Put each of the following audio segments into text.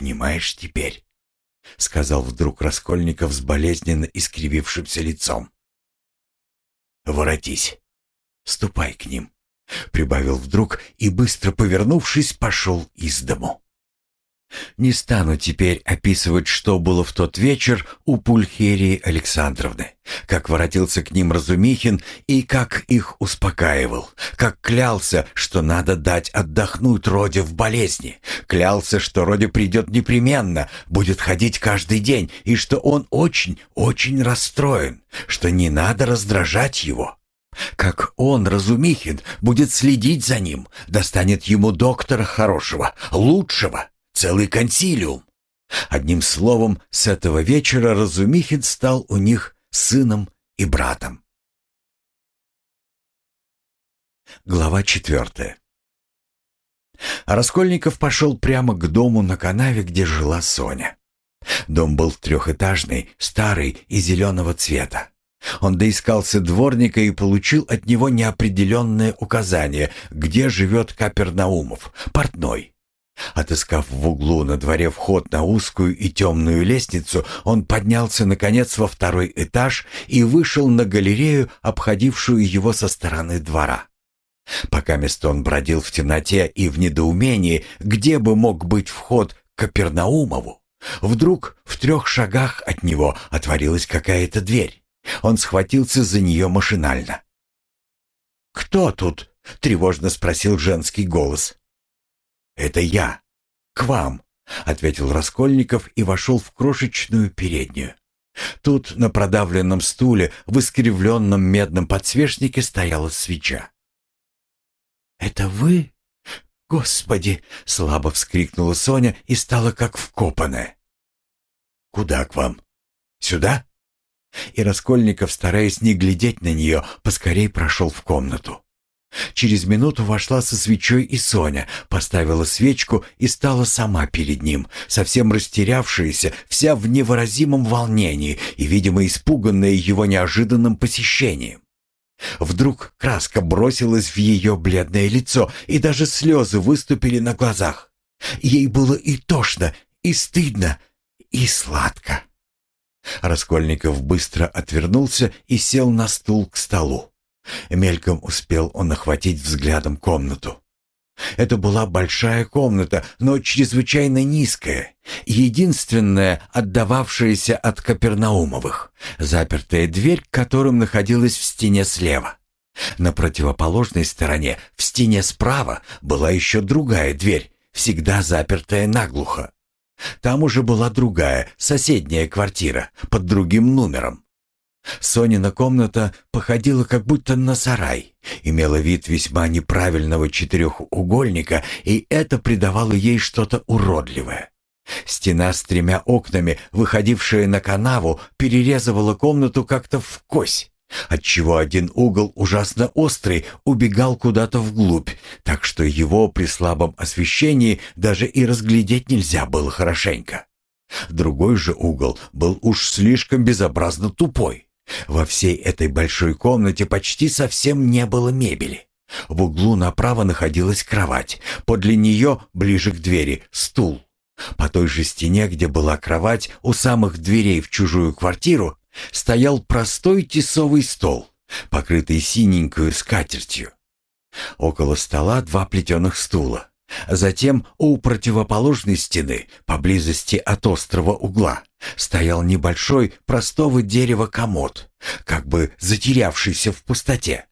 понимаешь теперь?» — сказал вдруг Раскольников с болезненно искривившимся лицом. «Воротись, ступай к ним», — прибавил вдруг и, быстро повернувшись, пошел из дому. Не стану теперь описывать, что было в тот вечер у Пульхерии Александровны, как воротился к ним Разумихин и как их успокаивал, как клялся, что надо дать отдохнуть Роде в болезни, клялся, что Роде придет непременно, будет ходить каждый день, и что он очень-очень расстроен, что не надо раздражать его. Как он, Разумихин, будет следить за ним, достанет ему доктора хорошего, лучшего, целый консилиум. Одним словом, с этого вечера Разумихин стал у них сыном и братом. Глава четвертая. Раскольников пошел прямо к дому на канаве, где жила Соня. Дом был трехэтажный, старый и зеленого цвета. Он доискался дворника и получил от него неопределенное указание, где живет Капернаумов, портной. Отыскав в углу на дворе вход на узкую и темную лестницу, он поднялся, наконец, во второй этаж и вышел на галерею, обходившую его со стороны двора. Пока место он бродил в темноте и в недоумении, где бы мог быть вход к Капернаумову, вдруг в трех шагах от него отворилась какая-то дверь. Он схватился за нее машинально. «Кто тут?» — тревожно спросил женский голос. «Это я. К вам», — ответил Раскольников и вошел в крошечную переднюю. Тут на продавленном стуле в искривленном медном подсвечнике стояла свеча. «Это вы? Господи!» — слабо вскрикнула Соня и стала как вкопанная. «Куда к вам? Сюда?» И Раскольников, стараясь не глядеть на нее, поскорей прошел в комнату. Через минуту вошла со свечой и Соня, поставила свечку и стала сама перед ним, совсем растерявшаяся, вся в невыразимом волнении и, видимо, испуганная его неожиданным посещением. Вдруг краска бросилась в ее бледное лицо, и даже слезы выступили на глазах. Ей было и тошно, и стыдно, и сладко. Раскольников быстро отвернулся и сел на стул к столу. Мельком успел он охватить взглядом комнату. Это была большая комната, но чрезвычайно низкая, единственная, отдававшаяся от Капернаумовых, запертая дверь, которым находилась в стене слева. На противоположной стороне, в стене справа, была еще другая дверь, всегда запертая наглухо. Там уже была другая, соседняя квартира, под другим номером. Сонина комната походила как будто на сарай, имела вид весьма неправильного четырехугольника, и это придавало ей что-то уродливое. Стена с тремя окнами, выходившая на канаву, перерезывала комнату как-то в кось, отчего один угол, ужасно острый, убегал куда-то вглубь, так что его при слабом освещении даже и разглядеть нельзя было хорошенько. Другой же угол был уж слишком безобразно тупой. Во всей этой большой комнате почти совсем не было мебели. В углу направо находилась кровать, подле нее, ближе к двери, стул. По той же стене, где была кровать, у самых дверей в чужую квартиру, стоял простой тесовый стол, покрытый синенькую скатертью. Около стола два плетеных стула. Затем у противоположной стены, поблизости от острого угла, стоял небольшой простого дерева комод, как бы затерявшийся в пустоте.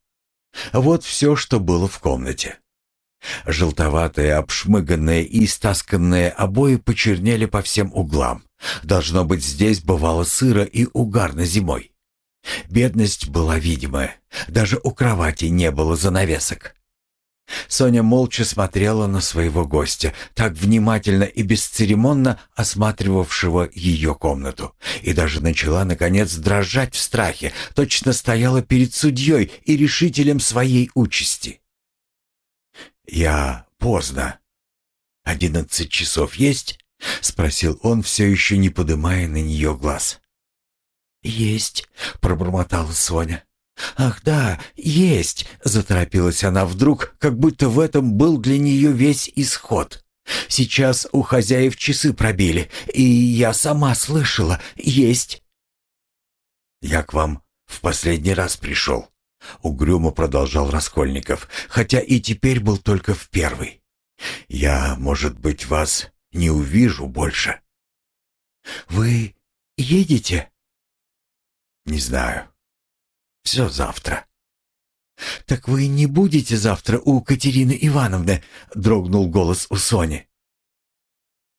Вот все, что было в комнате. Желтоватые, обшмыганные и истасканные обои почернели по всем углам. Должно быть, здесь бывало сыро и угарно зимой. Бедность была видимая. Даже у кровати не было занавесок. Соня молча смотрела на своего гостя, так внимательно и бесцеремонно осматривавшего ее комнату, и даже начала, наконец, дрожать в страхе, точно стояла перед судьей и решителем своей участи. «Я поздно. Одиннадцать часов есть?» — спросил он, все еще не подымая на нее глаз. «Есть», — пробормотала Соня. «Ах да, есть!» — заторопилась она вдруг, как будто в этом был для нее весь исход. Сейчас у хозяев часы пробили, и я сама слышала. Есть. Я к вам в последний раз пришел. Угрюмо продолжал Раскольников, хотя и теперь был только в первый. Я, может быть, вас не увижу больше. Вы едете? Не знаю. Все завтра. «Так вы не будете завтра у Катерины Ивановны?» — дрогнул голос у Сони.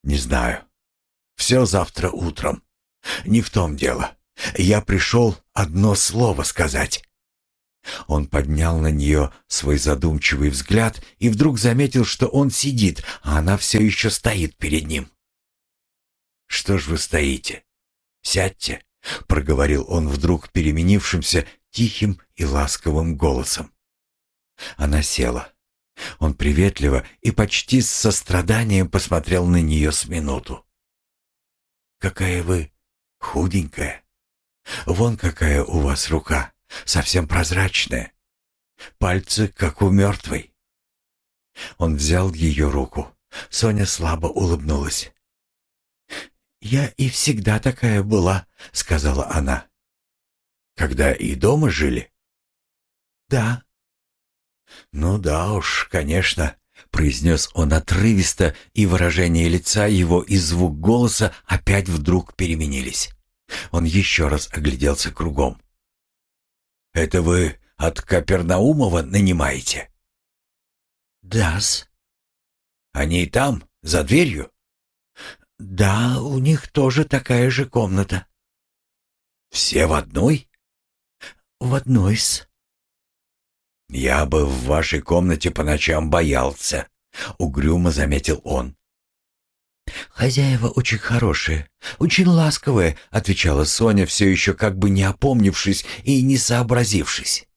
«Не знаю. Все завтра утром. Не в том дело. Я пришел одно слово сказать». Он поднял на нее свой задумчивый взгляд и вдруг заметил, что он сидит, а она все еще стоит перед ним. «Что ж вы стоите? Сядьте», — проговорил он вдруг переменившимся, тихим и ласковым голосом. Она села. Он приветливо и почти с состраданием посмотрел на нее с минуту. «Какая вы худенькая! Вон какая у вас рука, совсем прозрачная. Пальцы, как у мертвой». Он взял ее руку. Соня слабо улыбнулась. «Я и всегда такая была», — сказала она. «Когда и дома жили?» «Да». «Ну да уж, конечно», — произнес он отрывисто, и выражение лица его и звук голоса опять вдруг переменились. Он еще раз огляделся кругом. «Это вы от Капернаумова нанимаете?» «Да-с». «Они там, за дверью?» «Да, у них тоже такая же комната». «Все в одной?» «В одной-с». «Я бы в вашей комнате по ночам боялся», — угрюмо заметил он. «Хозяева очень хорошие, очень ласковые», — отвечала Соня, все еще как бы не опомнившись и не сообразившись.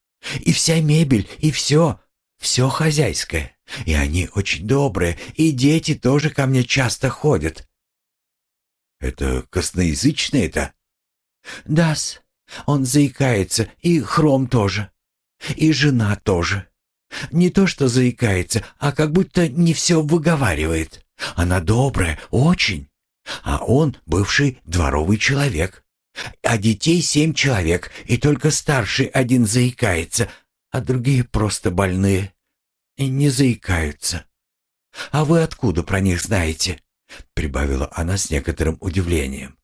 «И вся мебель, и все, все хозяйское. И они очень добрые, и дети тоже ко мне часто ходят». «Это косноязычные-то?» «Да-с, он заикается, и Хром тоже. И жена тоже. Не то что заикается, а как будто не все выговаривает. Она добрая, очень. А он бывший дворовый человек. А детей семь человек, и только старший один заикается, а другие просто больные. И не заикаются. А вы откуда про них знаете? Прибавила она с некоторым удивлением.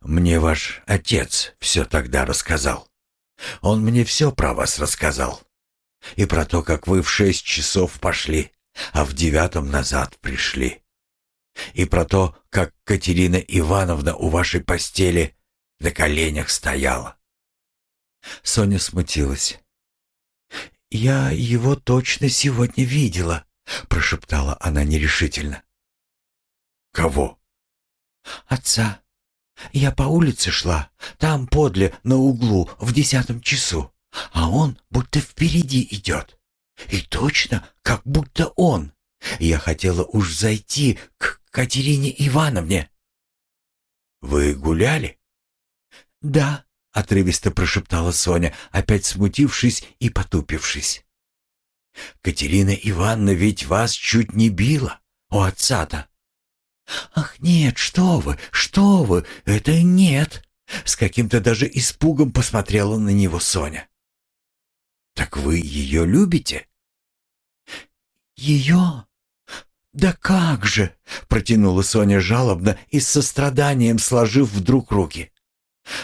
Мне ваш отец все тогда рассказал. Он мне все про вас рассказал. И про то, как вы в шесть часов пошли, а в девятом назад пришли. И про то, как Катерина Ивановна у вашей постели на коленях стояла. Соня смутилась. «Я его точно сегодня видела», — прошептала она нерешительно. «Кого?» «Отца. Я по улице шла, там подле, на углу, в десятом часу, а он будто впереди идет. И точно, как будто он. Я хотела уж зайти к Катерине Ивановне. «Вы гуляли?» «Да», — отрывисто прошептала Соня, опять смутившись и потупившись. «Катерина Ивановна ведь вас чуть не била, у отца-то. «Ах, нет, что вы, что вы, это нет!» С каким-то даже испугом посмотрела на него Соня. «Так вы ее любите?» «Ее? Да как же!» — протянула Соня жалобно и с состраданием сложив вдруг руки.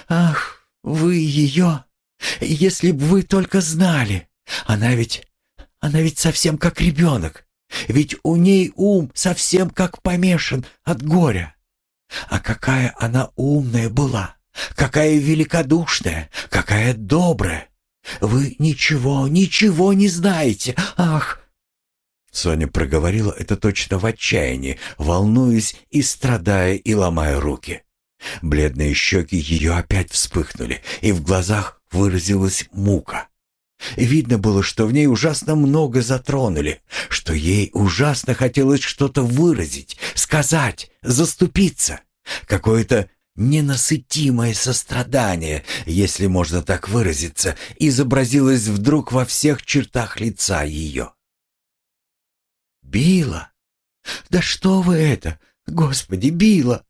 «Ах, вы ее! Если бы вы только знали! Она ведь... она ведь совсем как ребенок! Ведь у ней ум совсем как помешан от горя. А какая она умная была, какая великодушная, какая добрая. Вы ничего, ничего не знаете. Ах!» Соня проговорила это точно в отчаянии, волнуясь и страдая и ломая руки. Бледные щеки ее опять вспыхнули, и в глазах выразилась мука. Видно было, что в ней ужасно много затронули, что ей ужасно хотелось что-то выразить, сказать, заступиться. Какое-то ненасытимое сострадание, если можно так выразиться, изобразилось вдруг во всех чертах лица ее. «Била! Да что вы это? Господи, била!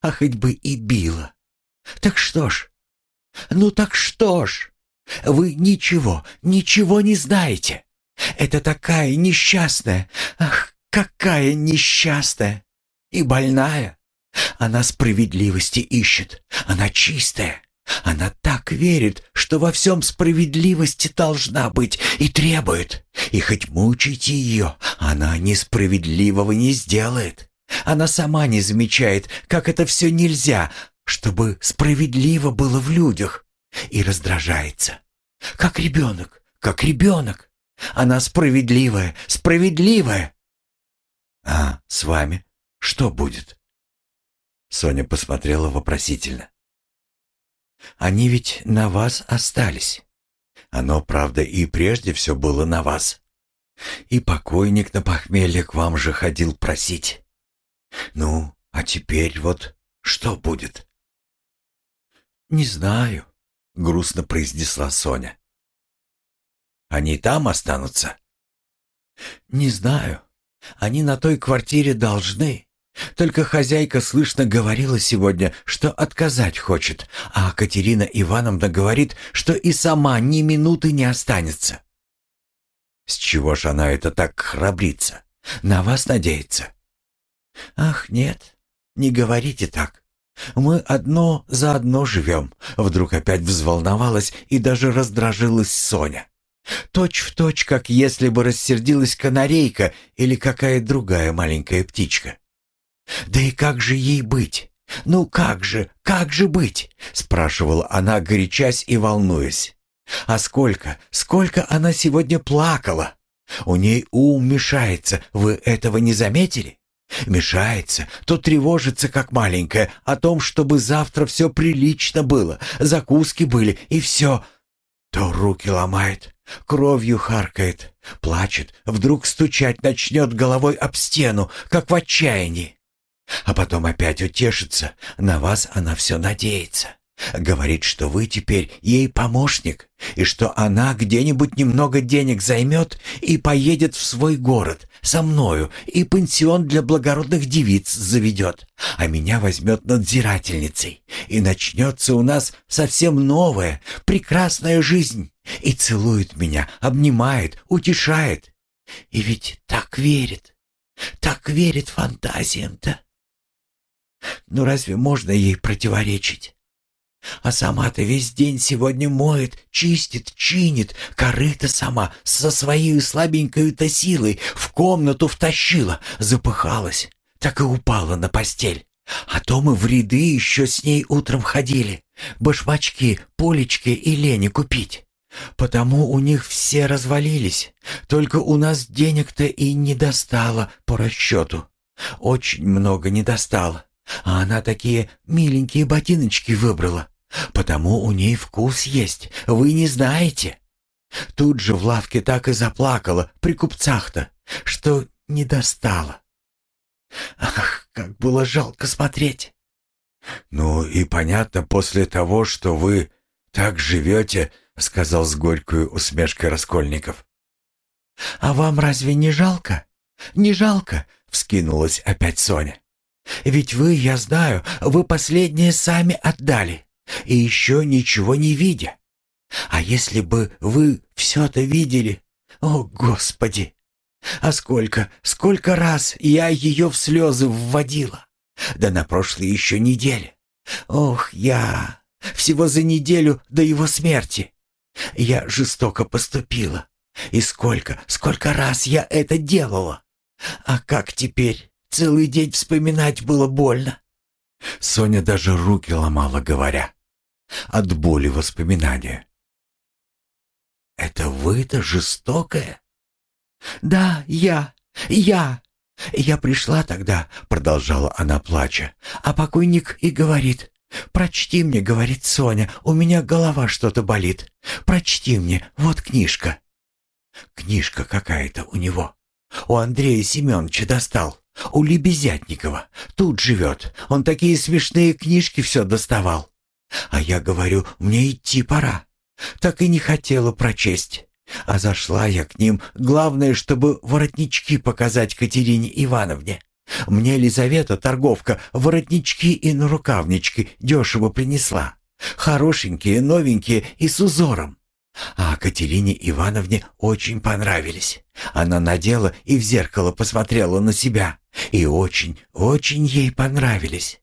А хоть бы и била. Так что ж? Ну так что ж? Вы ничего, ничего не знаете. Это такая несчастная, ах, какая несчастная и больная. Она справедливости ищет, она чистая. Она так верит, что во всем справедливости должна быть и требует. И хоть мучите ее, она несправедливого не сделает. Она сама не замечает, как это все нельзя, чтобы справедливо было в людях. И раздражается. Как ребенок, как ребенок. Она справедливая, справедливая. А с вами что будет? Соня посмотрела вопросительно. Они ведь на вас остались. Оно, правда, и прежде все было на вас. И покойник на похмелье к вам же ходил просить. Ну, а теперь вот что будет? Не знаю, грустно произнесла Соня. Они там останутся? Не знаю. Они на той квартире должны. Только хозяйка слышно говорила сегодня, что отказать хочет, а Катерина Ивановна говорит, что и сама ни минуты не останется. С чего ж она это так храбрится? На вас надеется? Ах, нет, не говорите так. Мы одно за одно живем. Вдруг опять взволновалась и даже раздражилась Соня. Точь в точь, как если бы рассердилась канарейка или какая другая маленькая птичка. «Да и как же ей быть? Ну как же, как же быть?» — спрашивала она, горячась и волнуясь. «А сколько, сколько она сегодня плакала! У ней ум мешается, вы этого не заметили?» Мешается, то тревожится, как маленькая, о том, чтобы завтра все прилично было, закуски были и все. То руки ломает, кровью харкает, плачет, вдруг стучать начнет головой об стену, как в отчаянии. А потом опять утешится, на вас она все надеется. Говорит, что вы теперь ей помощник, и что она где-нибудь немного денег займет и поедет в свой город со мною, и пансион для благородных девиц заведет, а меня возьмет надзирательницей, и начнется у нас совсем новая, прекрасная жизнь, и целует меня, обнимает, утешает. И ведь так верит, так верит фантазиям-то. Ну разве можно ей противоречить? А сама-то весь день сегодня моет, чистит, чинит, корыто сама со своей слабенькой-то силой в комнату втащила, запыхалась, так и упала на постель. А то мы в ряды еще с ней утром ходили, башмачки, полечки и лени купить. Потому у них все развалились, только у нас денег-то и не достало по расчету. Очень много не достало. А она такие миленькие ботиночки выбрала. Потому у ней вкус есть, вы не знаете. Тут же в лавке так и заплакала при купцах-то, что не достала. Ах, как было жалко смотреть. Ну и понятно, после того, что вы так живете, сказал с горькой усмешкой Раскольников. А вам разве не жалко? Не жалко? Вскинулась опять Соня. Ведь вы, я знаю, вы последнее сами отдали, и еще ничего не видя. А если бы вы все-то видели, о, Господи! А сколько, сколько раз я ее в слезы вводила! Да на прошлой еще неделе. Ох, я... Всего за неделю до его смерти. Я жестоко поступила. И сколько, сколько раз я это делала. А как теперь? Целый день вспоминать было больно. Соня даже руки ломала, говоря. От боли воспоминания. «Это вы-то жестокая?» «Да, я, я. Я пришла тогда», — продолжала она, плача. «А покойник и говорит, «Прочти мне», — говорит Соня, — «у меня голова что-то болит. Прочти мне, вот книжка». Книжка какая-то у него. У Андрея Семеновича достал. У Лебезятникова. Тут живет. Он такие смешные книжки все доставал. А я говорю, мне идти пора. Так и не хотела прочесть. А зашла я к ним, главное, чтобы воротнички показать Катерине Ивановне. Мне Лизавета, торговка, воротнички и нарукавнички дешево принесла. Хорошенькие, новенькие и с узором. А Катерине Ивановне очень понравились. Она надела и в зеркало посмотрела на себя. И очень, очень ей понравились.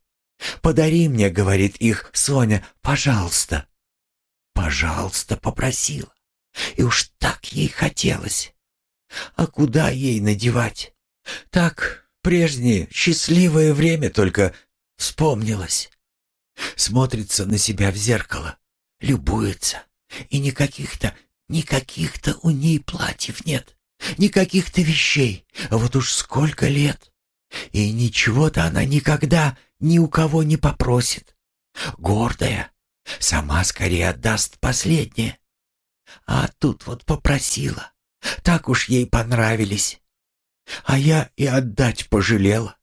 «Подари мне, — говорит их Соня, — пожалуйста». «Пожалуйста», — попросила. И уж так ей хотелось. А куда ей надевать? Так, прежнее счастливое время только вспомнилось. Смотрится на себя в зеркало, любуется. И никаких-то, никаких-то у ней платьев нет, никаких-то вещей. Вот уж сколько лет. И ничего-то она никогда ни у кого не попросит. Гордая, сама скорее отдаст последнее. А тут вот попросила. Так уж ей понравились. А я и отдать пожалела.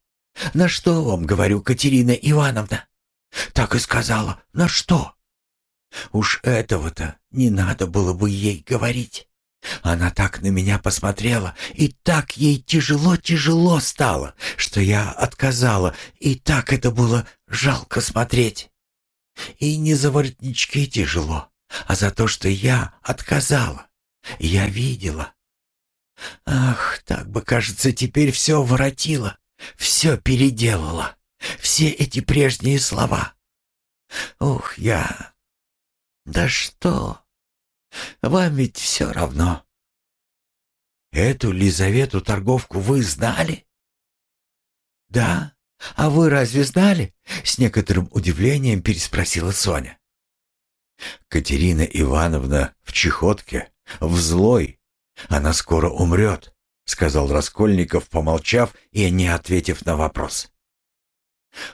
На что вам, говорю, Катерина Ивановна? Так и сказала, на что? Уж этого-то не надо было бы ей говорить. Она так на меня посмотрела, и так ей тяжело-тяжело стало, что я отказала, и так это было жалко смотреть. И не за воротнички тяжело, а за то, что я отказала. Я видела. Ах, так бы, кажется, теперь все воротила, все переделала, все эти прежние слова. Ух, я «Да что? Вам ведь все равно». «Эту Лизавету торговку вы знали?» «Да. А вы разве знали?» — с некоторым удивлением переспросила Соня. «Катерина Ивановна в чехотке, в злой. Она скоро умрет», — сказал Раскольников, помолчав и не ответив на вопрос.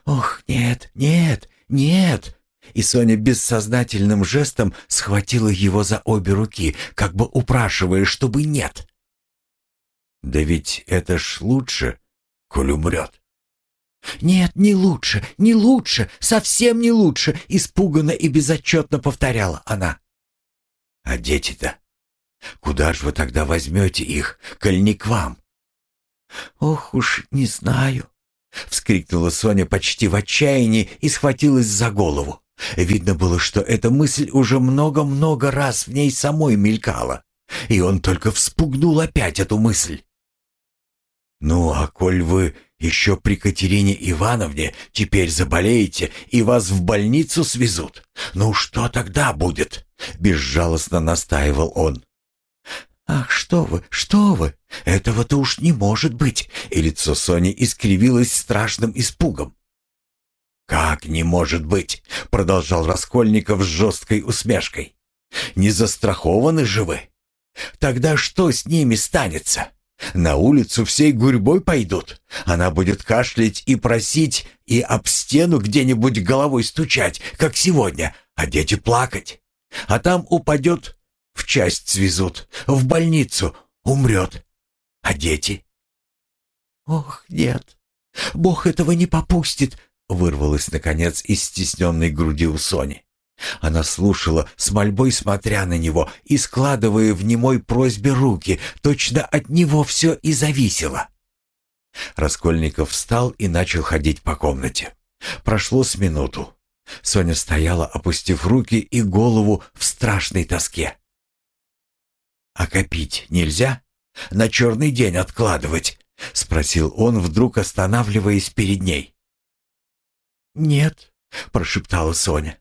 «Ох, нет, нет, нет!» И Соня бессознательным жестом схватила его за обе руки, как бы упрашивая, чтобы нет. «Да ведь это ж лучше, коль умрет». «Нет, не лучше, не лучше, совсем не лучше», — испуганно и безотчетно повторяла она. «А дети-то? Куда ж вы тогда возьмете их, коль не к вам?» «Ох уж не знаю», — вскрикнула Соня почти в отчаянии и схватилась за голову. Видно было, что эта мысль уже много-много раз в ней самой мелькала, и он только вспугнул опять эту мысль. «Ну, а коль вы еще при Катерине Ивановне теперь заболеете и вас в больницу свезут, ну что тогда будет?» — безжалостно настаивал он. «Ах, что вы, что вы! Этого-то уж не может быть!» И лицо Сони искривилось страшным испугом. «Как не может быть?» — продолжал Раскольников с жесткой усмешкой. «Не застрахованы же вы? Тогда что с ними станется? На улицу всей гурьбой пойдут. Она будет кашлять и просить, и об стену где-нибудь головой стучать, как сегодня, а дети плакать. А там упадет, в часть свезут, в больницу, умрет. А дети?» «Ох, нет, Бог этого не попустит!» Вырвалось, наконец, из стесненной груди у Сони. Она слушала, с мольбой смотря на него и складывая в немой просьбе руки, точно от него все и зависело. Раскольников встал и начал ходить по комнате. Прошло с минуту. Соня стояла, опустив руки и голову в страшной тоске. «А копить нельзя? На черный день откладывать?» — спросил он, вдруг останавливаясь перед ней. «Нет», — прошептала Соня.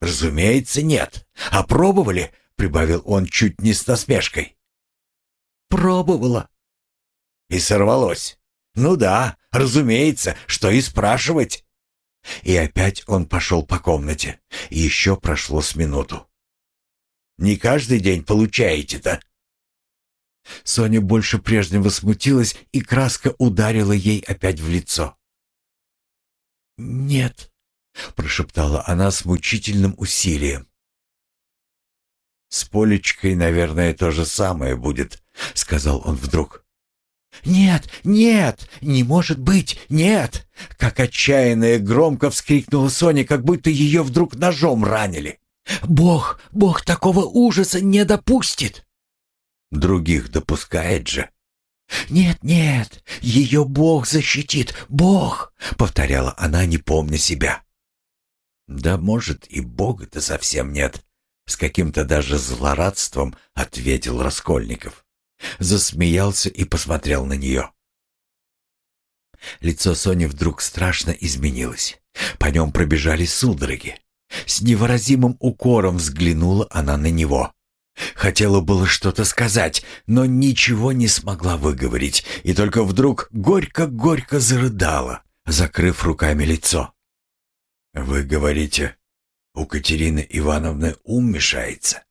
«Разумеется, нет. А пробовали?» — прибавил он чуть не с насмешкой. «Пробовала». «И сорвалось. Ну да, разумеется, что и спрашивать». И опять он пошел по комнате. Еще прошло с минуту. «Не каждый день получаете-то?» Соня больше прежнего смутилась, и краска ударила ей опять в лицо. «Нет», — прошептала она с мучительным усилием. «С Полечкой, наверное, то же самое будет», — сказал он вдруг. «Нет, нет, не может быть, нет!» Как отчаянная громко вскрикнула Соня, как будто ее вдруг ножом ранили. «Бог, Бог такого ужаса не допустит!» Других допускает же. «Нет, нет, ее Бог защитит, Бог!» — повторяла она, не помня себя. «Да, может, и Бога-то совсем нет», — с каким-то даже злорадством ответил Раскольников. Засмеялся и посмотрел на нее. Лицо Сони вдруг страшно изменилось. По нем пробежали судороги. С невыразимым укором взглянула она на него. Хотела было что-то сказать, но ничего не смогла выговорить, и только вдруг горько-горько зарыдала, закрыв руками лицо. «Вы говорите, у Катерины Ивановны ум мешается?»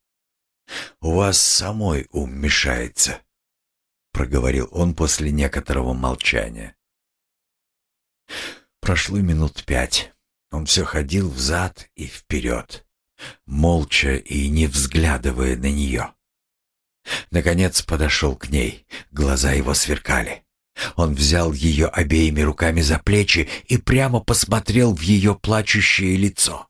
«У вас самой ум мешается», — проговорил он после некоторого молчания. Прошло минут пять. Он все ходил взад и вперед, молча и не взглядывая на нее. Наконец подошел к ней, глаза его сверкали. Он взял ее обеими руками за плечи и прямо посмотрел в ее плачущее лицо.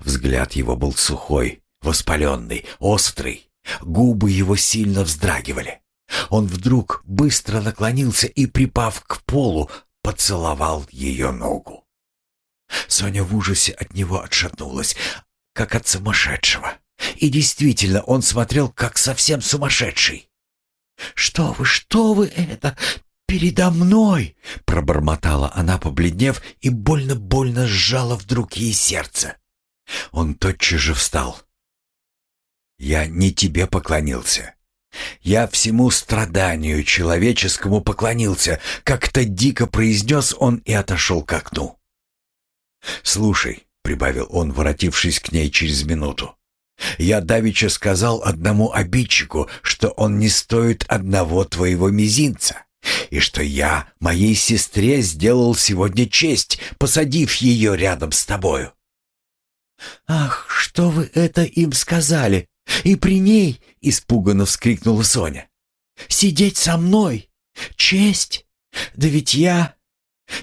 Взгляд его был сухой, воспаленный, острый. Губы его сильно вздрагивали. Он вдруг быстро наклонился и, припав к полу, поцеловал ее ногу. Соня в ужасе от него отшатнулась, как от сумасшедшего. И действительно, он смотрел, как совсем сумасшедший. «Что вы, что вы это? Передо мной!» Пробормотала она, побледнев, и больно-больно сжала вдруг ей сердце. Он тотчас же встал. «Я не тебе поклонился. Я всему страданию человеческому поклонился», как-то дико произнес он и отошел к окну. «Слушай», — прибавил он, воротившись к ней через минуту, «я давеча сказал одному обидчику, что он не стоит одного твоего мизинца, и что я моей сестре сделал сегодня честь, посадив ее рядом с тобою». «Ах, что вы это им сказали? И при ней?» — испуганно вскрикнула Соня. «Сидеть со мной? Честь? Да ведь я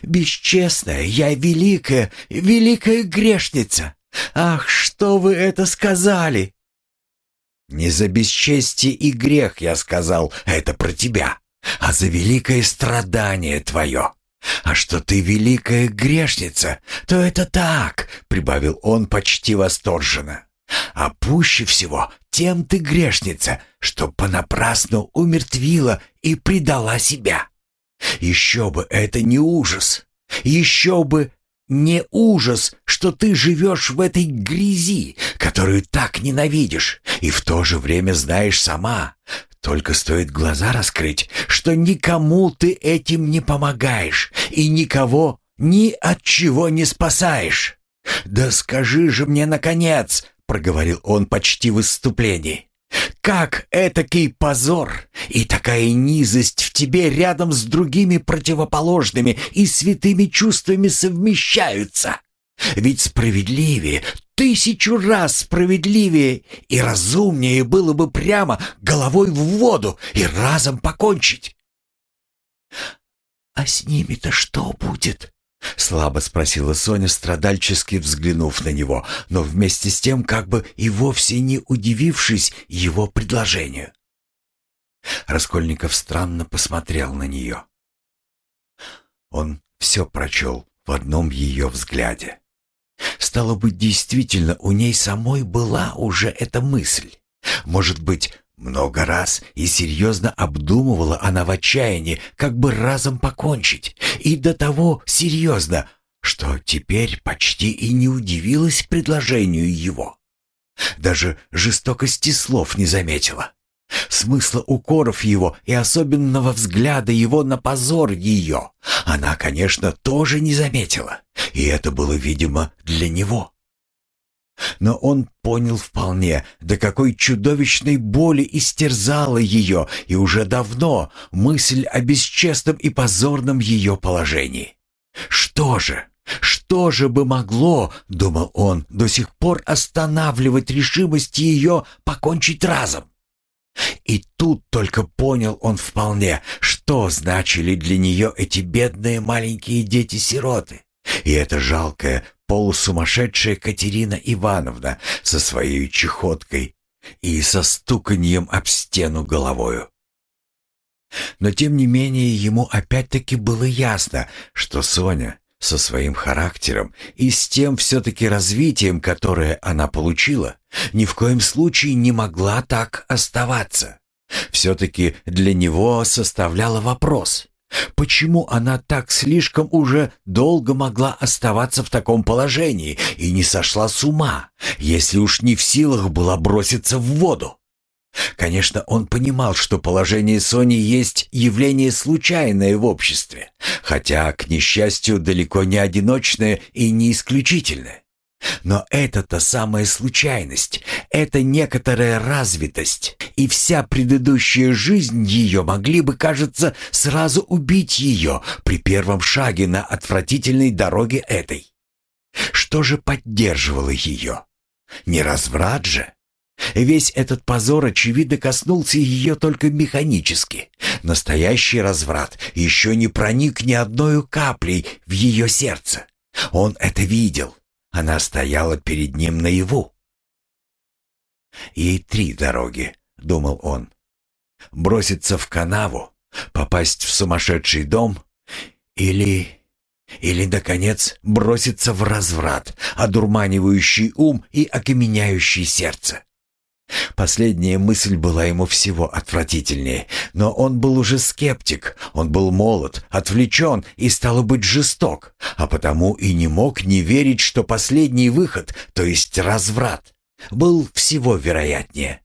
Бесчестная, я великая, великая грешница. Ах, что вы это сказали? Не за бесчестие и грех я сказал, это про тебя, а за великое страдание твое. А что ты великая грешница, то это так, прибавил он почти восторженно. А пуще всего тем ты грешница, что понапрасну умертвила и предала себя. Еще бы это не ужас! Еще бы не ужас, что ты живешь в этой грязи, которую так ненавидишь, и в то же время знаешь сама, только стоит глаза раскрыть, что никому ты этим не помогаешь и никого ни от чего не спасаешь. «Да скажи же мне, наконец!» — проговорил он почти в выступлении. Как этакий позор и такая низость в тебе рядом с другими противоположными и святыми чувствами совмещаются? Ведь справедливее, тысячу раз справедливее и разумнее было бы прямо головой в воду и разом покончить. «А с ними-то что будет?» — слабо спросила Соня, страдальчески взглянув на него, но вместе с тем как бы и вовсе не удивившись его предложению. Раскольников странно посмотрел на нее. Он все прочел в одном ее взгляде. Стало быть, действительно, у ней самой была уже эта мысль. Может быть, много раз и серьезно обдумывала она в отчаянии, как бы разом покончить, и до того серьезно, что теперь почти и не удивилась предложению его. Даже жестокости слов не заметила. Смысла укоров его и особенного взгляда его на позор ее она, конечно, тоже не заметила, и это было, видимо, для него. Но он понял вполне, до какой чудовищной боли истерзала ее, и уже давно мысль о бесчестном и позорном ее положении. Что же, что же бы могло, думал он, до сих пор останавливать решимость ее покончить разом? И тут только понял он вполне, что значили для нее эти бедные маленькие дети-сироты. И эта жалкая, полусумасшедшая Катерина Ивановна со своей чехоткой, и со стуканьем об стену головою. Но тем не менее ему опять-таки было ясно, что Соня со своим характером и с тем все-таки развитием, которое она получила, ни в коем случае не могла так оставаться. Все-таки для него составляла вопрос, почему она так слишком уже долго могла оставаться в таком положении и не сошла с ума, если уж не в силах была броситься в воду. Конечно, он понимал, что положение Сони есть явление случайное в обществе, хотя, к несчастью, далеко не одиночное и не исключительное. Но это-то самая случайность, это некоторая развитость, и вся предыдущая жизнь ее могли бы, кажется, сразу убить ее при первом шаге на отвратительной дороге этой. Что же поддерживало ее? Не разврат же? Весь этот позор, очевидно, коснулся ее только механически. Настоящий разврат еще не проник ни одной каплей в ее сердце. Он это видел. Она стояла перед ним наяву. «Ей три дороги», — думал он. «Броситься в канаву, попасть в сумасшедший дом или... или, наконец, броситься в разврат, одурманивающий ум и окаменяющий сердце. Последняя мысль была ему всего отвратительнее, но он был уже скептик, он был молод, отвлечен и, стало быть, жесток, а потому и не мог не верить, что последний выход, то есть разврат, был всего вероятнее.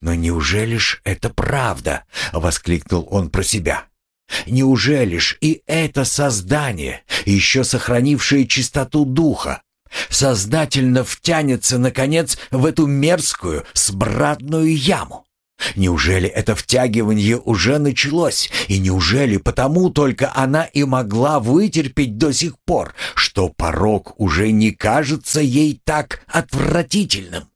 «Но неужели ж это правда?» — воскликнул он про себя. «Неужели ж и это создание, еще сохранившее чистоту духа, сознательно втянется, наконец, в эту мерзкую, сбрадную яму. Неужели это втягивание уже началось, и неужели потому только она и могла вытерпеть до сих пор, что порог уже не кажется ей так отвратительным?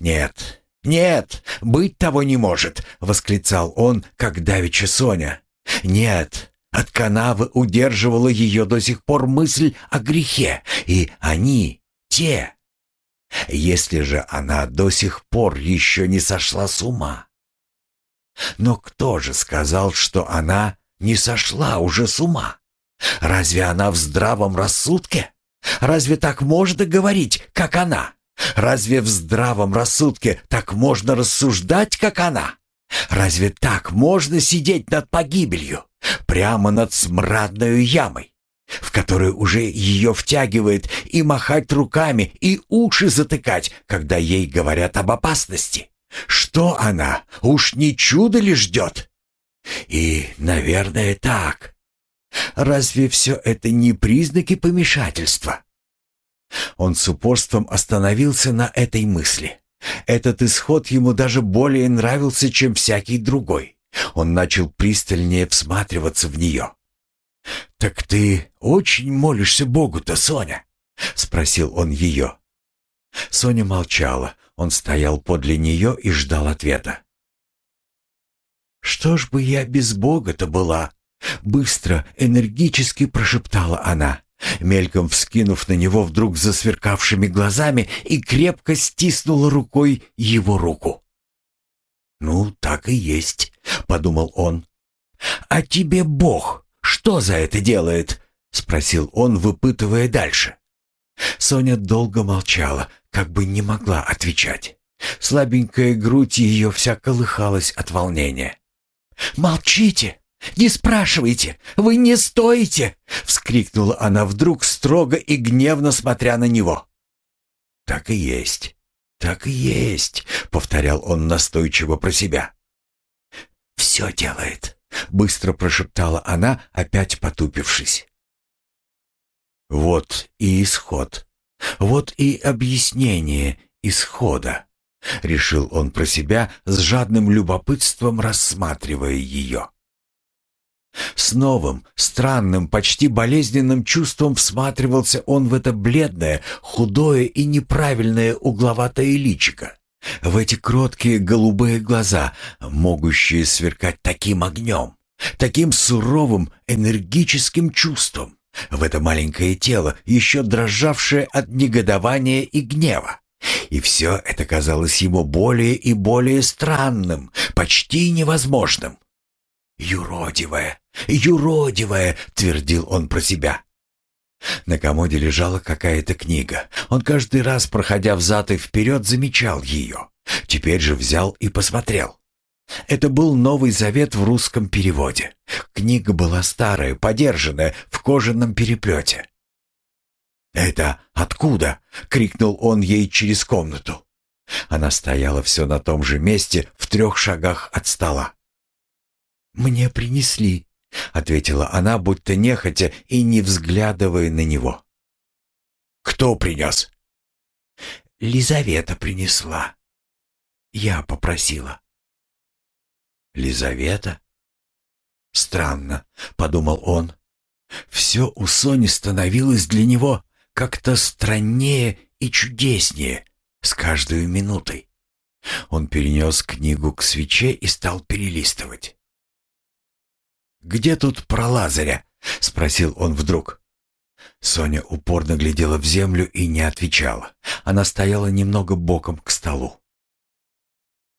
«Нет, нет, быть того не может!» — восклицал он, как давеча Соня. «Нет, от канавы удерживала ее до сих пор мысль о грехе, и они, те. Если же она до сих пор еще не сошла с ума. Но кто же сказал, что она не сошла уже с ума? Разве она в здравом рассудке? Разве так можно говорить, как она? Разве в здравом рассудке так можно рассуждать, как она? Разве так можно сидеть над погибелью? Прямо над смрадной ямой, в которую уже ее втягивает, и махать руками, и уши затыкать, когда ей говорят об опасности. Что она, уж не чудо ли ждет? И, наверное, так. Разве все это не признаки помешательства? Он с упорством остановился на этой мысли. Этот исход ему даже более нравился, чем всякий другой. Он начал пристальнее всматриваться в нее. «Так ты очень молишься Богу-то, Соня?» — спросил он ее. Соня молчала. Он стоял подле нее и ждал ответа. «Что ж бы я без Бога-то была?» Быстро, энергически прошептала она, мельком вскинув на него вдруг засверкавшими глазами и крепко стиснула рукой его руку. «Ну, так и есть», — подумал он. «А тебе Бог что за это делает?» — спросил он, выпытывая дальше. Соня долго молчала, как бы не могла отвечать. Слабенькая грудь ее вся колыхалась от волнения. «Молчите! Не спрашивайте! Вы не стоите!» — вскрикнула она вдруг строго и гневно смотря на него. «Так и есть. «Так и есть», — повторял он настойчиво про себя. «Все делает», — быстро прошептала она, опять потупившись. «Вот и исход. Вот и объяснение исхода», — решил он про себя с жадным любопытством, рассматривая ее. С новым, странным, почти болезненным чувством всматривался он в это бледное, худое и неправильное угловатое личико, в эти кроткие голубые глаза, могущие сверкать таким огнем, таким суровым, энергическим чувством, в это маленькое тело, еще дрожавшее от негодования и гнева. И все это казалось ему более и более странным, почти невозможным. «Юродивая, юродивая!» — твердил он про себя. На комоде лежала какая-то книга. Он каждый раз, проходя взад и вперед, замечал ее. Теперь же взял и посмотрел. Это был Новый Завет в русском переводе. Книга была старая, подержанная, в кожаном переплете. «Это откуда?» — крикнул он ей через комнату. Она стояла все на том же месте, в трех шагах от стола. «Мне принесли», — ответила она, будто нехотя и не взглядывая на него. «Кто принес?» «Лизавета принесла. Я попросила». «Лизавета?» «Странно», — подумал он. «Все у Сони становилось для него как-то страннее и чудеснее с каждой минутой». Он перенес книгу к свече и стал перелистывать. «Где тут про Лазаря?» — спросил он вдруг. Соня упорно глядела в землю и не отвечала. Она стояла немного боком к столу.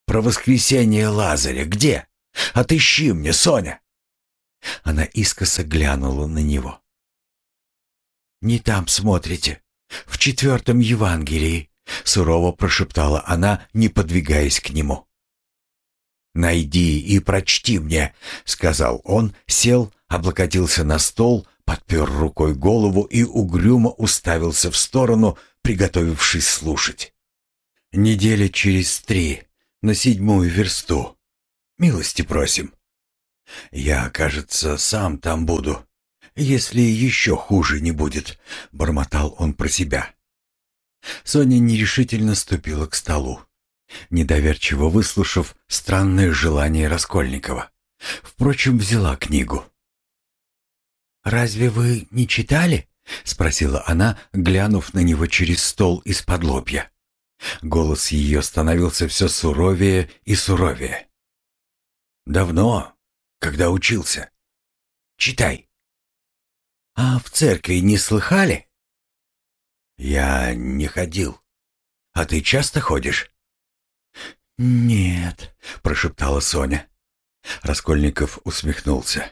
«Про воскресение Лазаря где? Отыщи мне, Соня!» Она искоса глянула на него. «Не там смотрите. В четвертом Евангелии», — сурово прошептала она, не подвигаясь к нему. «Найди и прочти мне», — сказал он, сел, облокотился на стол, подпер рукой голову и угрюмо уставился в сторону, приготовившись слушать. «Неделя через три, на седьмую версту. Милости просим. Я, кажется, сам там буду, если еще хуже не будет», — бормотал он про себя. Соня нерешительно ступила к столу недоверчиво выслушав странное желание Раскольникова. Впрочем, взяла книгу. «Разве вы не читали?» — спросила она, глянув на него через стол из-под лобья. Голос ее становился все суровее и суровее. «Давно, когда учился. Читай». «А в церкви не слыхали?» «Я не ходил. А ты часто ходишь?» «Нет», — прошептала Соня. Раскольников усмехнулся.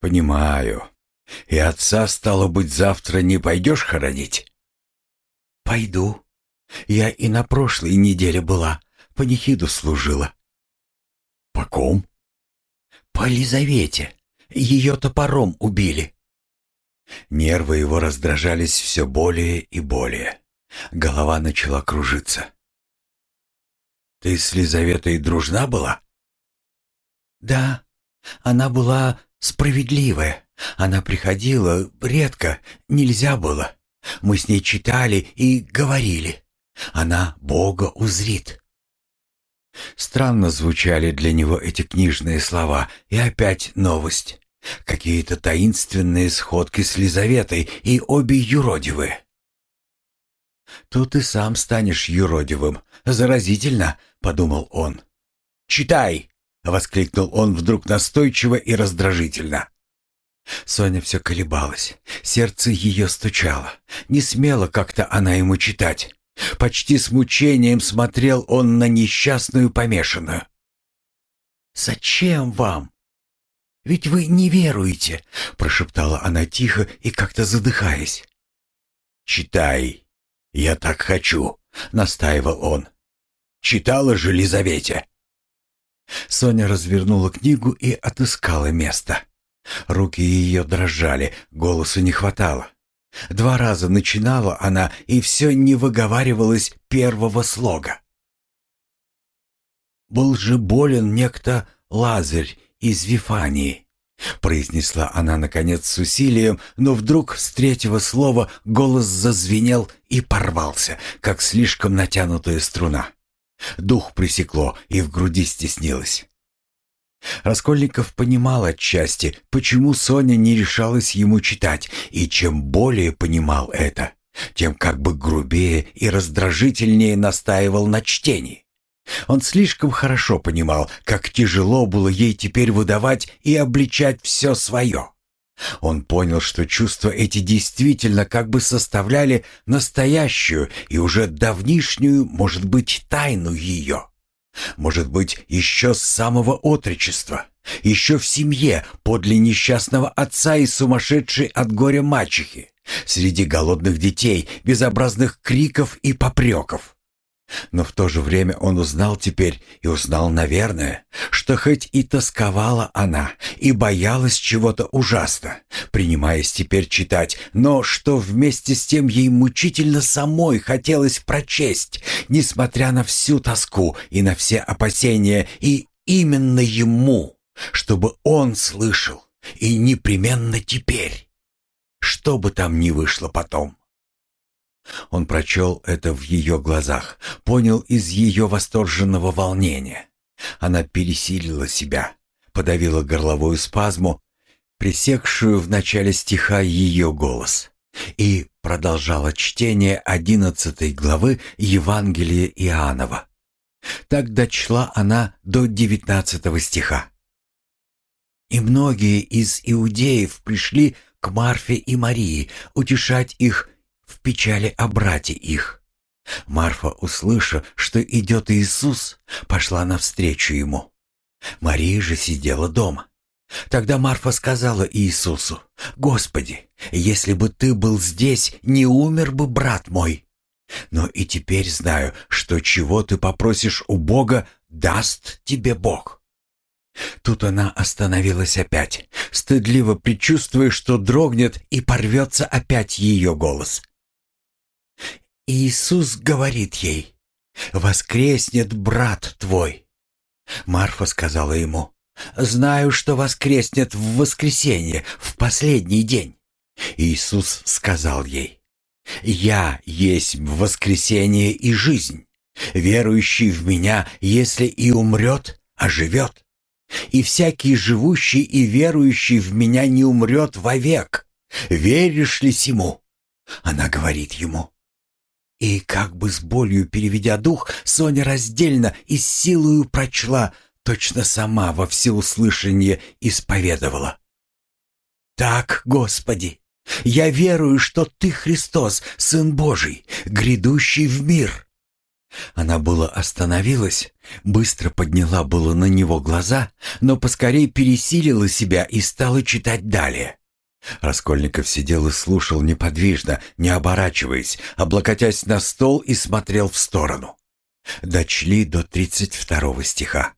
«Понимаю. И отца, стало быть, завтра не пойдешь хоронить?» «Пойду. Я и на прошлой неделе была, по нехиду служила». «По ком?» «По Лизавете. Ее топором убили». Нервы его раздражались все более и более. Голова начала кружиться. Ты с Лизаветой дружна была? Да, она была справедливая. Она приходила редко, нельзя было. Мы с ней читали и говорили. Она Бога узрит. Странно звучали для него эти книжные слова, и опять новость. Какие-то таинственные сходки с Лизаветой, и обе юродивые. «Тут и сам станешь юродивым. Заразительно», — подумал он. «Читай!» — воскликнул он вдруг настойчиво и раздражительно. Соня все колебалась. Сердце ее стучало. Не смела как-то она ему читать. Почти с мучением смотрел он на несчастную помешанную. «Зачем вам? Ведь вы не веруете», — прошептала она тихо и как-то задыхаясь. «Читай», «Я так хочу», — настаивал он. «Читала же Лизавете». Соня развернула книгу и отыскала место. Руки ее дрожали, голосу не хватало. Два раза начинала она, и все не выговаривалось первого слога. «Был же болен некто Лазарь из Вифании произнесла она наконец с усилием, но вдруг с третьего слова голос зазвенел и порвался, как слишком натянутая струна. Дух пресекло и в груди стеснилось. Раскольников понимал отчасти, почему Соня не решалась ему читать, и чем более понимал это, тем как бы грубее и раздражительнее настаивал на чтении. Он слишком хорошо понимал, как тяжело было ей теперь выдавать и обличать все свое. Он понял, что чувства эти действительно как бы составляли настоящую и уже давнишнюю, может быть, тайну ее. Может быть, еще с самого отречества, еще в семье, подле несчастного отца и сумасшедшей от горя мачехи, среди голодных детей, безобразных криков и попреков. Но в то же время он узнал теперь, и узнал, наверное, что хоть и тосковала она, и боялась чего-то ужасно, принимаясь теперь читать, но что вместе с тем ей мучительно самой хотелось прочесть, несмотря на всю тоску и на все опасения, и именно ему, чтобы он слышал, и непременно теперь, что бы там ни вышло потом. Он прочел это в ее глазах, понял из ее восторженного волнения. Она пересилила себя, подавила горловую спазму, пресекшую в начале стиха ее голос, и продолжала чтение одиннадцатой главы Евангелия Иоаннова. Так дочла она до девятнадцатого стиха. «И многие из иудеев пришли к Марфе и Марии утешать их в печали о брате их. Марфа, услыша, что идет Иисус, пошла навстречу ему. Мария же сидела дома. Тогда Марфа сказала Иисусу, «Господи, если бы ты был здесь, не умер бы брат мой. Но и теперь знаю, что чего ты попросишь у Бога, даст тебе Бог». Тут она остановилась опять, стыдливо предчувствуя, что дрогнет и порвется опять ее голос. Иисус говорит ей, «Воскреснет брат твой». Марфа сказала ему, «Знаю, что воскреснет в воскресенье, в последний день». Иисус сказал ей, «Я есть воскресение и жизнь. Верующий в Меня, если и умрет, оживет. И всякий живущий и верующий в Меня не умрет вовек. Веришь ли сему?» Она говорит ему, и как бы с болью переведя дух, Соня раздельно и силою прочла, точно сама во всеуслышание исповедовала. «Так, Господи, я верую, что Ты Христос, Сын Божий, грядущий в мир». Она было остановилась, быстро подняла было на него глаза, но поскорей пересилила себя и стала читать далее. Раскольников сидел и слушал неподвижно, не оборачиваясь, облокотясь на стол и смотрел в сторону. Дочли до тридцать второго стиха.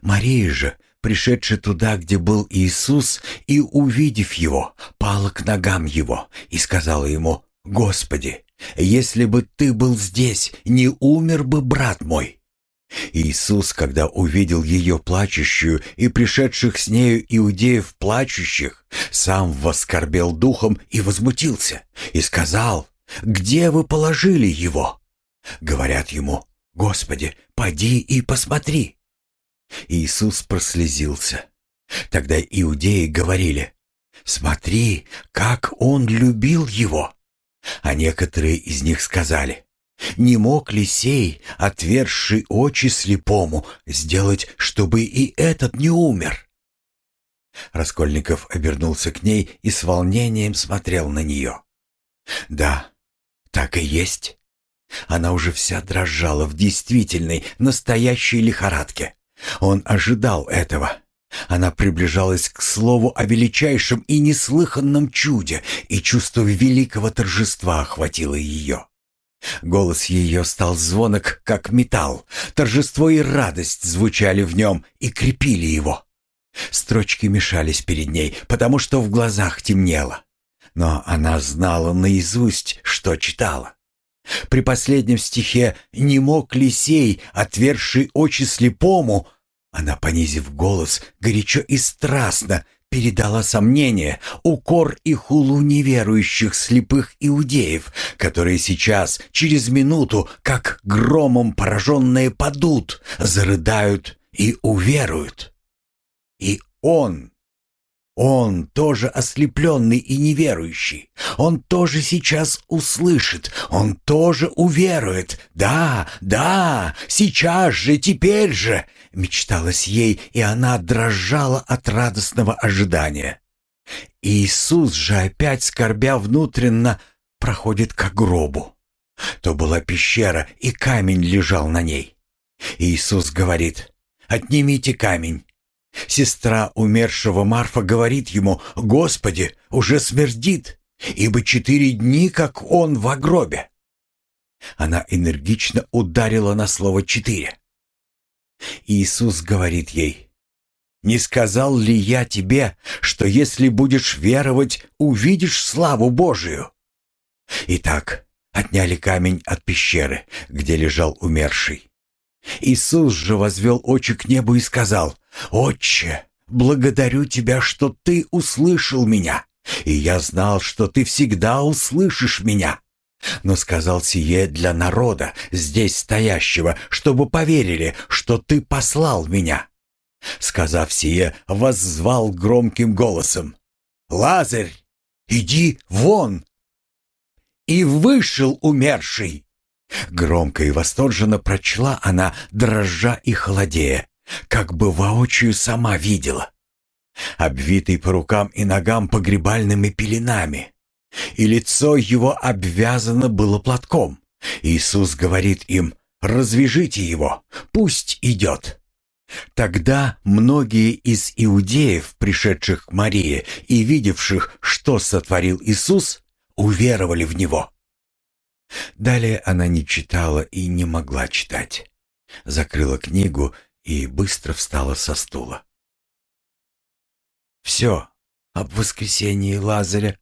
Мария же, пришедшая туда, где был Иисус, и увидев его, пала к ногам его и сказала ему, «Господи, если бы ты был здесь, не умер бы брат мой». Иисус, когда увидел ее плачущую и пришедших с нею иудеев плачущих, сам воскорбел духом и возмутился, и сказал, «Где вы положили его?» Говорят ему, «Господи, поди и посмотри». Иисус прослезился. Тогда иудеи говорили, «Смотри, как он любил его!» А некоторые из них сказали, не мог ли сей, отверший очи слепому, сделать, чтобы и этот не умер? Раскольников обернулся к ней и с волнением смотрел на нее. Да, так и есть. Она уже вся дрожала в действительной, настоящей лихорадке. Он ожидал этого. Она приближалась к слову о величайшем и неслыханном чуде, и чувство великого торжества охватило ее. Голос ее стал звонок, как металл. Торжество и радость звучали в нем и крепили его. Строчки мешались перед ней, потому что в глазах темнело. Но она знала наизусть, что читала. При последнем стихе «Не мог ли сей, отверший очи слепому», она, понизив голос, горячо и страстно передала сомнение, укор и хулу неверующих слепых иудеев, которые сейчас, через минуту, как громом пораженные падут, зарыдают и уверуют. И он, он тоже ослепленный и неверующий. Он тоже сейчас услышит, он тоже уверует. Да, да, сейчас же, теперь же, мечталось ей, и она дрожала от радостного ожидания. Иисус же опять, скорбя внутренно, проходит к гробу. То была пещера, и камень лежал на ней. Иисус говорит, «Отнимите камень». Сестра умершего Марфа говорит ему, «Господи, уже смердит, ибо четыре дни, как он в гробе». Она энергично ударила на слово «четыре». Иисус говорит ей, «Не сказал ли я тебе, что если будешь веровать, увидишь славу Божию?» Итак, отняли камень от пещеры, где лежал умерший. Иисус же возвел очи к небу и сказал, «Отче, благодарю Тебя, что Ты услышал меня, и я знал, что Ты всегда услышишь меня. Но сказал сие для народа, здесь стоящего, чтобы поверили, что Ты послал меня». Сказав сие, воззвал громким голосом, «Лазарь, иди вон!» И вышел умерший. Громко и восторженно прочла она, дрожа и холодея, как бы воочию сама видела. Обвитый по рукам и ногам погребальными пеленами, и лицо его обвязано было платком. Иисус говорит им, «Развяжите его, пусть идет». Тогда многие из иудеев, пришедших к Марии и видевших, что сотворил Иисус, уверовали в Него. Далее она не читала и не могла читать. Закрыла книгу и быстро встала со стула. «Все об воскресении Лазаря», —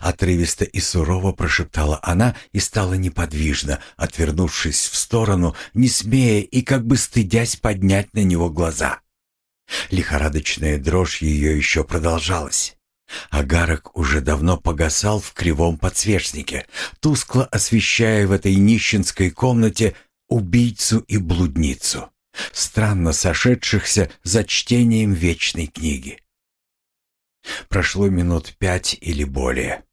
отрывисто и сурово прошептала она и стала неподвижно, отвернувшись в сторону, не смея и как бы стыдясь поднять на него глаза. Лихорадочная дрожь ее еще продолжалась. Агарок уже давно погасал в кривом подсвечнике, тускло освещая в этой нищенской комнате убийцу и блудницу, странно сошедшихся за чтением вечной книги. Прошло минут пять или более.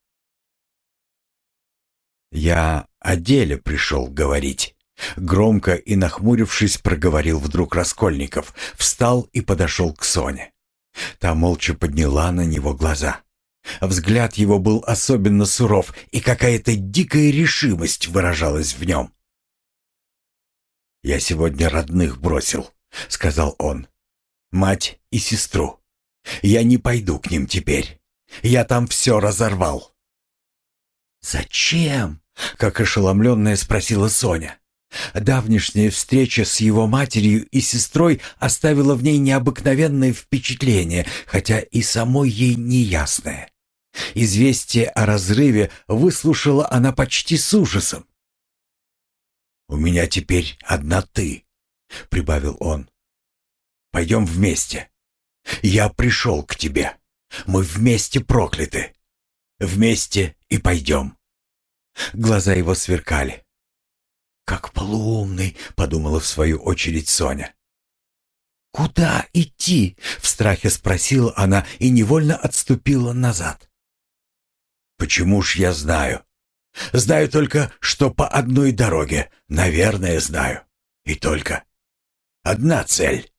«Я о деле пришел говорить», — громко и нахмурившись проговорил вдруг Раскольников, встал и подошел к Соне. Та молча подняла на него глаза. Взгляд его был особенно суров, и какая-то дикая решимость выражалась в нем. «Я сегодня родных бросил», — сказал он. «Мать и сестру. Я не пойду к ним теперь. Я там все разорвал». «Зачем?» — как ошеломленная спросила Соня. Давнишняя встреча с его матерью и сестрой оставила в ней необыкновенное впечатление, хотя и самой ей неясное. Известие о разрыве выслушала она почти с ужасом. «У меня теперь одна ты», — прибавил он. «Пойдем вместе. Я пришел к тебе. Мы вместе прокляты. Вместе и пойдем». Глаза его сверкали. «Как полуумный», — подумала в свою очередь Соня. «Куда идти?» — в страхе спросила она и невольно отступила назад. «Почему ж я знаю? Знаю только, что по одной дороге, наверное, знаю. И только. Одна цель».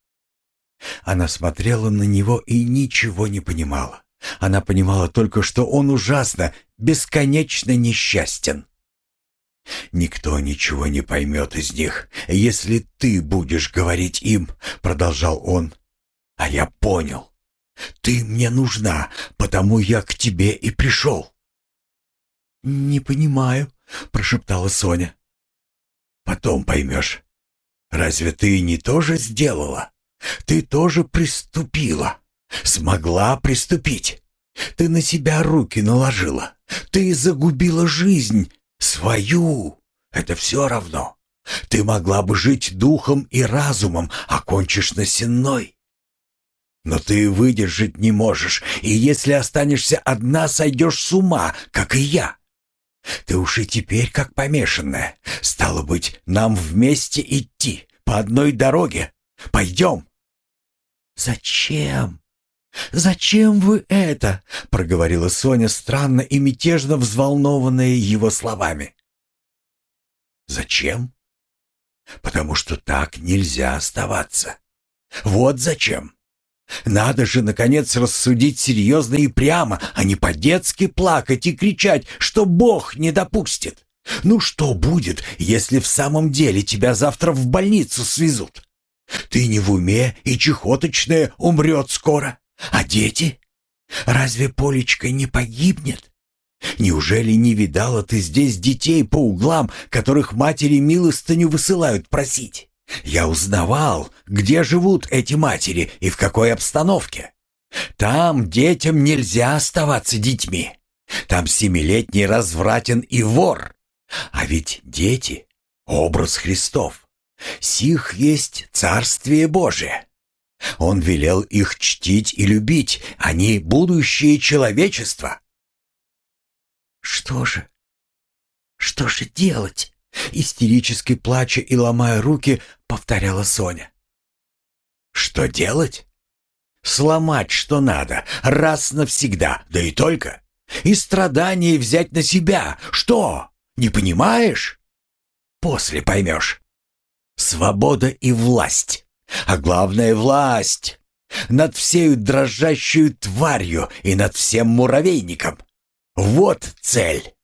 Она смотрела на него и ничего не понимала. Она понимала только, что он ужасно, бесконечно несчастен. «Никто ничего не поймет из них, если ты будешь говорить им», — продолжал он. «А я понял. Ты мне нужна, потому я к тебе и пришел». «Не понимаю», — прошептала Соня. «Потом поймешь. Разве ты не то же сделала? Ты тоже приступила. Смогла приступить. Ты на себя руки наложила. Ты загубила жизнь, Свою. Это все равно. Ты могла бы жить духом и разумом, а кончишь на. Но ты выдержать не можешь, и если останешься одна, сойдешь с ума, как и я. Ты уж и теперь как помешанная. Стало быть, нам вместе идти, по одной дороге. Пойдем. Зачем? «Зачем вы это?» — проговорила Соня странно и мятежно взволнованная его словами. «Зачем? Потому что так нельзя оставаться. Вот зачем. Надо же, наконец, рассудить серьезно и прямо, а не по-детски плакать и кричать, что Бог не допустит. Ну что будет, если в самом деле тебя завтра в больницу свезут? Ты не в уме, и чехоточная умрет скоро. А дети? Разве Полечка не погибнет? Неужели не видала ты здесь детей по углам, которых матери милостыню высылают просить? Я узнавал, где живут эти матери и в какой обстановке. Там детям нельзя оставаться детьми. Там семилетний развратен и вор. А ведь дети — образ Христов. Сих есть Царствие Божие. Он велел их чтить и любить, они — будущее человечества. «Что же? Что же делать?» Истерически плача и ломая руки, повторяла Соня. «Что делать? Сломать, что надо, раз навсегда, да и только. И страдания взять на себя. Что? Не понимаешь? После поймешь. Свобода и власть. А главное — власть. Над всею дрожащую тварью и над всем муравейником. Вот цель.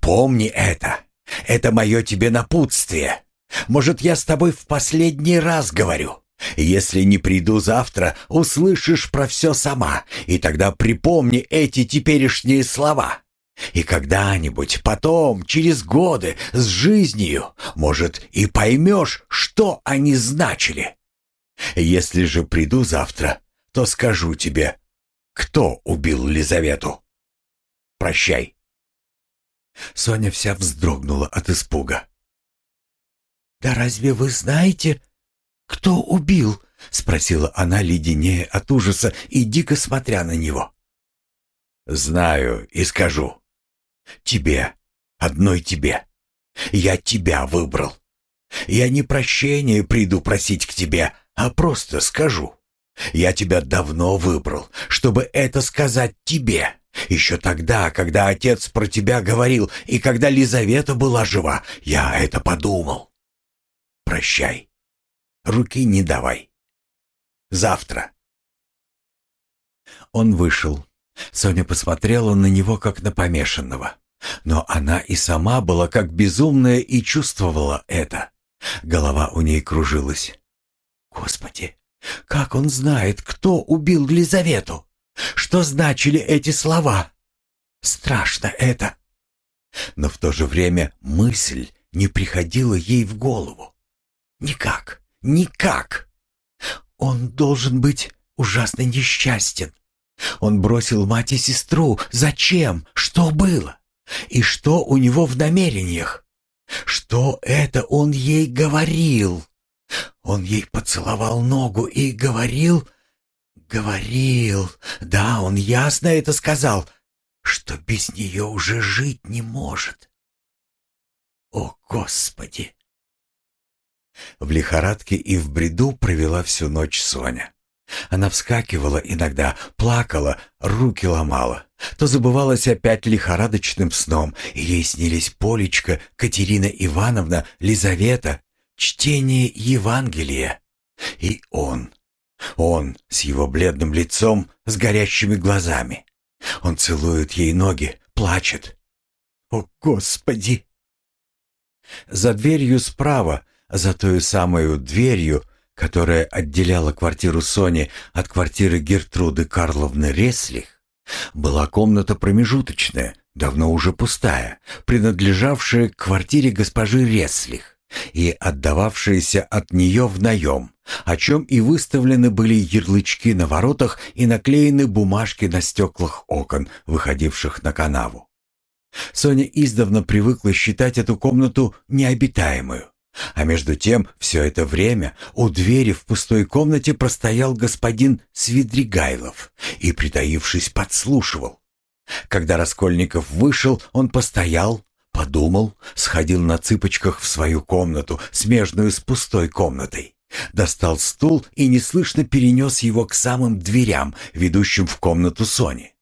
Помни это. Это мое тебе напутствие. Может, я с тобой в последний раз говорю. Если не приду завтра, услышишь про все сама, и тогда припомни эти теперешние слова. И когда-нибудь потом, через годы, с жизнью, может, и поймешь, что они значили. Если же приду завтра, то скажу тебе, кто убил Лизавету. Прощай. Соня вся вздрогнула от испуга. «Да разве вы знаете, кто убил?» — спросила она, леденее от ужаса и дико смотря на него. «Знаю и скажу. Тебе, одной тебе. Я тебя выбрал. Я не прощения приду просить к тебе, а просто скажу. Я тебя давно выбрал, чтобы это сказать тебе. Еще тогда, когда отец про тебя говорил, и когда Лизавета была жива, я это подумал. Прощай. Руки не давай. Завтра. Он вышел. Соня посмотрела на него, как на помешанного. Но она и сама была как безумная и чувствовала это. Голова у ней кружилась. Господи, как он знает, кто убил Лизавету? Что значили эти слова? Страшно это. Но в то же время мысль не приходила ей в голову. Никак, никак. Он должен быть ужасно несчастен. Он бросил мать и сестру. Зачем? Что было? И что у него в намерениях? Что это он ей говорил? Он ей поцеловал ногу и говорил, Говорил, да, он ясно это сказал, что без нее уже жить не может. О, Господи! В лихорадке и в бреду провела всю ночь Соня. Она вскакивала иногда, плакала, руки ломала. То забывалась опять лихорадочным сном, и ей снились Полечка, Катерина Ивановна, Лизавета, чтение Евангелия. И он, он с его бледным лицом, с горящими глазами. Он целует ей ноги, плачет. «О, Господи!» За дверью справа, за той самой дверью, которая отделяла квартиру Сони от квартиры Гертруды Карловны Реслих, была комната промежуточная, давно уже пустая, принадлежавшая к квартире госпожи Реслих и отдававшаяся от нее в наем, о чем и выставлены были ярлычки на воротах и наклеены бумажки на стеклах окон, выходивших на канаву. Соня издавна привыкла считать эту комнату необитаемую. А между тем, все это время у двери в пустой комнате простоял господин Свидригайлов и, притаившись, подслушивал. Когда Раскольников вышел, он постоял, подумал, сходил на цыпочках в свою комнату, смежную с пустой комнатой. Достал стул и неслышно перенес его к самым дверям, ведущим в комнату Сони.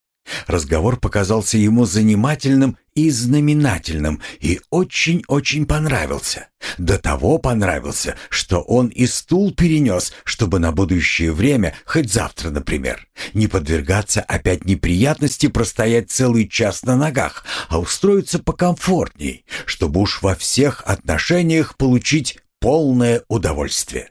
Разговор показался ему занимательным и знаменательным, и очень-очень понравился. До того понравился, что он и стул перенес, чтобы на будущее время, хоть завтра, например, не подвергаться опять неприятности простоять целый час на ногах, а устроиться покомфортней, чтобы уж во всех отношениях получить полное удовольствие.